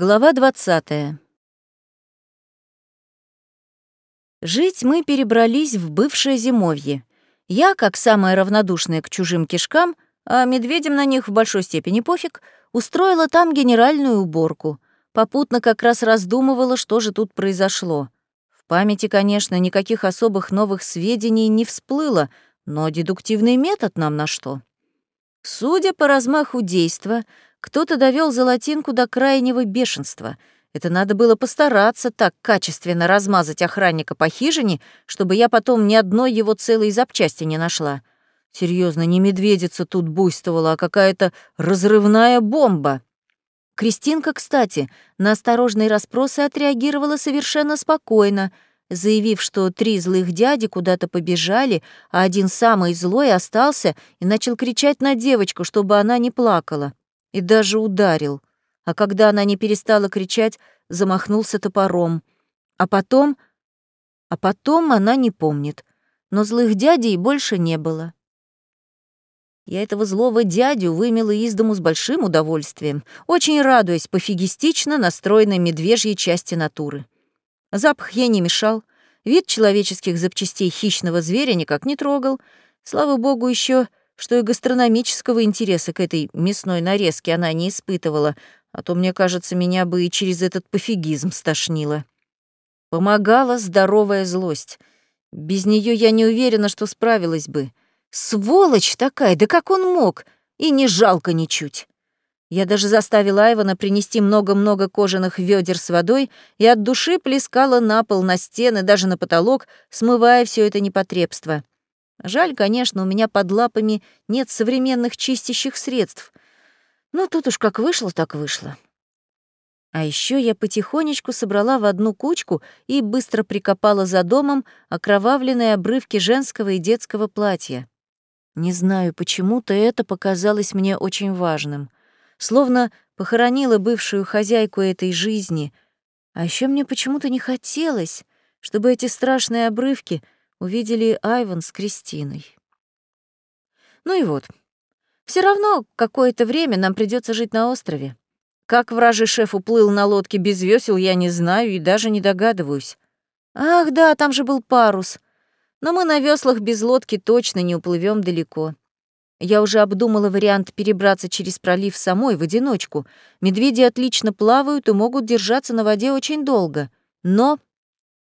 Глава 20. Жить мы перебрались в бывшее зимовье. Я, как самая равнодушная к чужим кишкам, а медведям на них в большой степени пофиг, устроила там генеральную уборку. Попутно как раз раздумывала, что же тут произошло. В памяти, конечно, никаких особых новых сведений не всплыло, но дедуктивный метод нам на что? Судя по размаху действа, кто-то довел золотинку до крайнего бешенства. Это надо было постараться так качественно размазать охранника по хижине, чтобы я потом ни одной его целой запчасти не нашла. Серьезно, не медведица тут буйствовала, а какая-то разрывная бомба. Кристинка, кстати, на осторожные расспросы отреагировала совершенно спокойно, заявив, что три злых дяди куда-то побежали, а один самый злой остался и начал кричать на девочку, чтобы она не плакала и даже ударил, а когда она не перестала кричать, замахнулся топором. А потом... А потом она не помнит, но злых дядей больше не было. Я этого злого дядю вымела из дому с большим удовольствием, очень радуясь пофигистично настроенной медвежьей части натуры. Запах ей не мешал, вид человеческих запчастей хищного зверя никак не трогал. Слава богу, еще что и гастрономического интереса к этой мясной нарезке она не испытывала, а то, мне кажется, меня бы и через этот пофигизм стошнило. Помогала здоровая злость. Без нее я не уверена, что справилась бы. Сволочь такая, да как он мог? И не жалко ничуть. Я даже заставила Айвана принести много-много кожаных ведер с водой и от души плескала на пол, на стены, даже на потолок, смывая все это непотребство. Жаль, конечно, у меня под лапами нет современных чистящих средств. Но тут уж как вышло, так вышло. А еще я потихонечку собрала в одну кучку и быстро прикопала за домом окровавленные обрывки женского и детского платья. Не знаю, почему-то это показалось мне очень важным. Словно похоронила бывшую хозяйку этой жизни. А еще мне почему-то не хотелось, чтобы эти страшные обрывки — увидели Айван с Кристиной. Ну и вот. Все равно какое-то время нам придется жить на острове. Как вражий шеф уплыл на лодке без весел, я не знаю и даже не догадываюсь. Ах, да, там же был парус. Но мы на веслах без лодки точно не уплывем далеко. Я уже обдумала вариант перебраться через пролив самой в одиночку. Медведи отлично плавают и могут держаться на воде очень долго. Но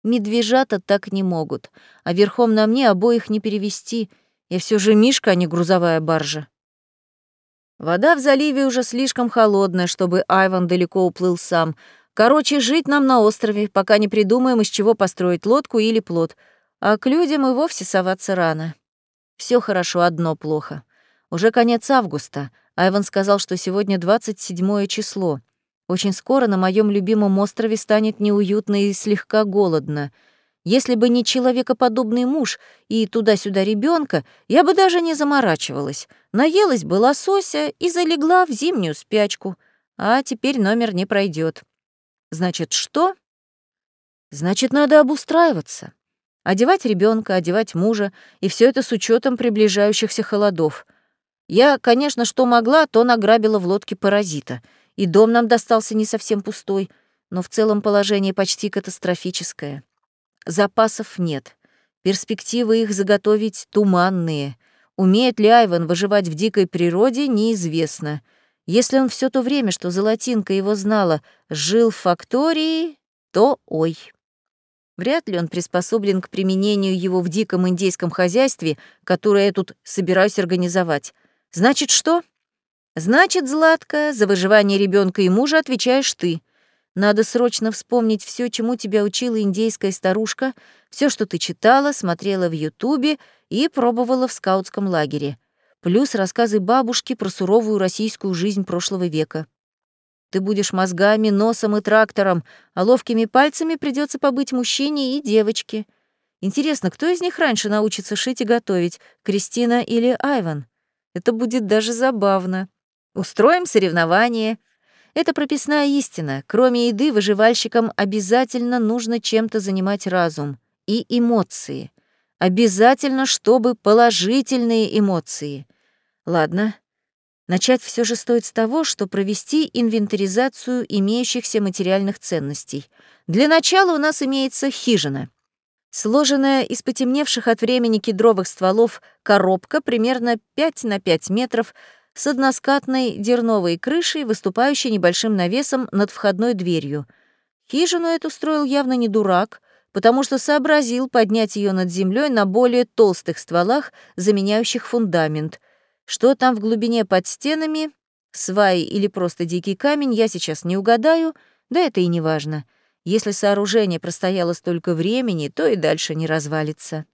Медвежата так не могут, а верхом на мне обоих не перевести. Я все же мишка, а не грузовая баржа. Вода в заливе уже слишком холодная, чтобы Айван далеко уплыл сам. Короче, жить нам на острове, пока не придумаем, из чего построить лодку или плот. А к людям и вовсе соваться рано. Все хорошо, одно плохо. Уже конец августа. Айван сказал, что сегодня 27 число. Очень скоро на моем любимом острове станет неуютно и слегка голодно. Если бы не человекоподобный муж и туда-сюда ребенка, я бы даже не заморачивалась. Наелась бы лосося и залегла в зимнюю спячку. А теперь номер не пройдет. Значит, что? Значит, надо обустраиваться. Одевать ребенка, одевать мужа, и все это с учетом приближающихся холодов. Я, конечно, что могла, то награбила в лодке паразита — и дом нам достался не совсем пустой, но в целом положение почти катастрофическое. Запасов нет. Перспективы их заготовить туманные. Умеет ли Айван выживать в дикой природе, неизвестно. Если он все то время, что Золотинка его знала, жил в фактории, то ой. Вряд ли он приспособлен к применению его в диком индейском хозяйстве, которое я тут собираюсь организовать. Значит, что? Значит, Златка, за выживание ребенка и мужа отвечаешь ты. Надо срочно вспомнить все, чему тебя учила индейская старушка, все, что ты читала, смотрела в Ютубе и пробовала в скаутском лагере. Плюс рассказы бабушки про суровую российскую жизнь прошлого века. Ты будешь мозгами, носом и трактором, а ловкими пальцами придется побыть мужчине и девочке. Интересно, кто из них раньше научится шить и готовить, Кристина или Айван? Это будет даже забавно. Устроим соревнование. Это прописная истина. Кроме еды, выживальщикам обязательно нужно чем-то занимать разум и эмоции. Обязательно, чтобы положительные эмоции. Ладно. Начать все же стоит с того, что провести инвентаризацию имеющихся материальных ценностей. Для начала у нас имеется хижина. Сложенная из потемневших от времени кедровых стволов коробка примерно 5 на 5 метров с односкатной дерновой крышей, выступающей небольшим навесом над входной дверью. Хижину эту строил явно не дурак, потому что сообразил поднять ее над землей на более толстых стволах, заменяющих фундамент — что там в глубине под стенами, сваи или просто дикий камень, я сейчас не угадаю, да это и не важно. Если сооружение простояло столько времени, то и дальше не развалится.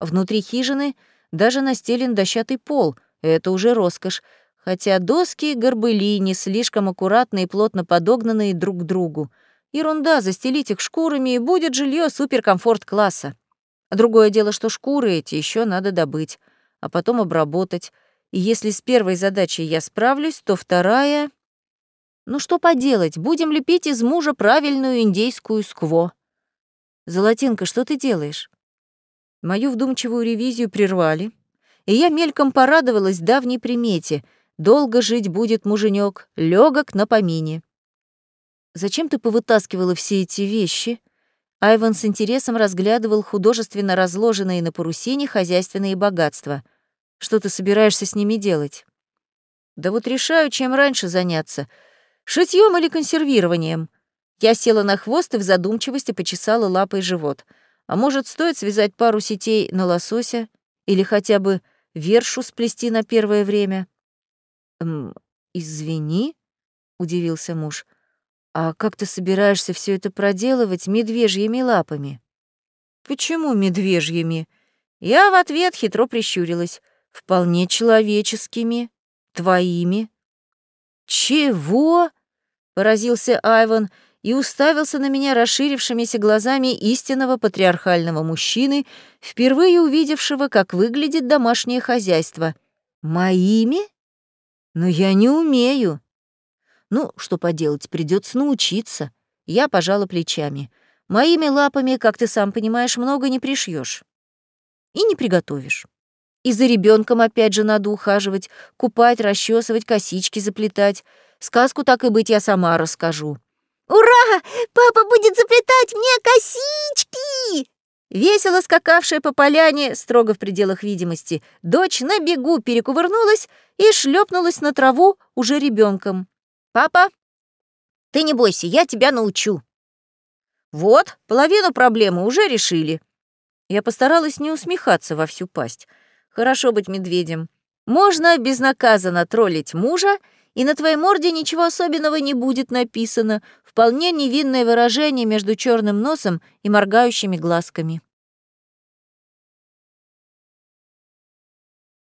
Внутри хижины даже настелен дощатый пол, это уже роскошь, хотя доски и горбыли не слишком аккуратно и плотно подогнанные друг к другу. Ерунда, застелить их шкурами, и будет жилье суперкомфорт-класса. Другое дело, что шкуры эти еще надо добыть, а потом обработать, и если с первой задачей я справлюсь, то вторая... Ну что поделать, будем лепить из мужа правильную индейскую скво. Золотинка, что ты делаешь? Мою вдумчивую ревизию прервали, и я мельком порадовалась давней примете. Долго жить будет муженек, легок на помине. Зачем ты повытаскивала все эти вещи? Айван с интересом разглядывал художественно разложенные на парусине хозяйственные богатства. Что ты собираешься с ними делать? Да вот решаю, чем раньше заняться. Шитьем или консервированием. Я села на хвост и в задумчивости почесала лапой живот. А может, стоит связать пару сетей на лосося? Или хотя бы вершу сплести на первое время? «Эм, извини», — удивился муж. «А как ты собираешься все это проделывать медвежьими лапами?» «Почему медвежьими?» Я в ответ хитро прищурилась вполне человеческими, твоими». «Чего?» — поразился Айван и уставился на меня расширившимися глазами истинного патриархального мужчины, впервые увидевшего, как выглядит домашнее хозяйство. «Моими? Но я не умею». «Ну, что поделать, придется научиться». Я пожала плечами. «Моими лапами, как ты сам понимаешь, много не пришьешь и не приготовишь. И за ребенком опять же надо ухаживать, купать, расчесывать, косички заплетать. Сказку так и быть я сама расскажу. «Ура! Папа будет заплетать мне косички!» Весело скакавшая по поляне, строго в пределах видимости, дочь на бегу перекувырнулась и шлепнулась на траву уже ребенком. «Папа, ты не бойся, я тебя научу». «Вот, половину проблемы уже решили». Я постаралась не усмехаться во всю пасть — Хорошо быть медведем. Можно безнаказанно троллить мужа, и на твоей морде ничего особенного не будет написано. Вполне невинное выражение между черным носом и моргающими глазками.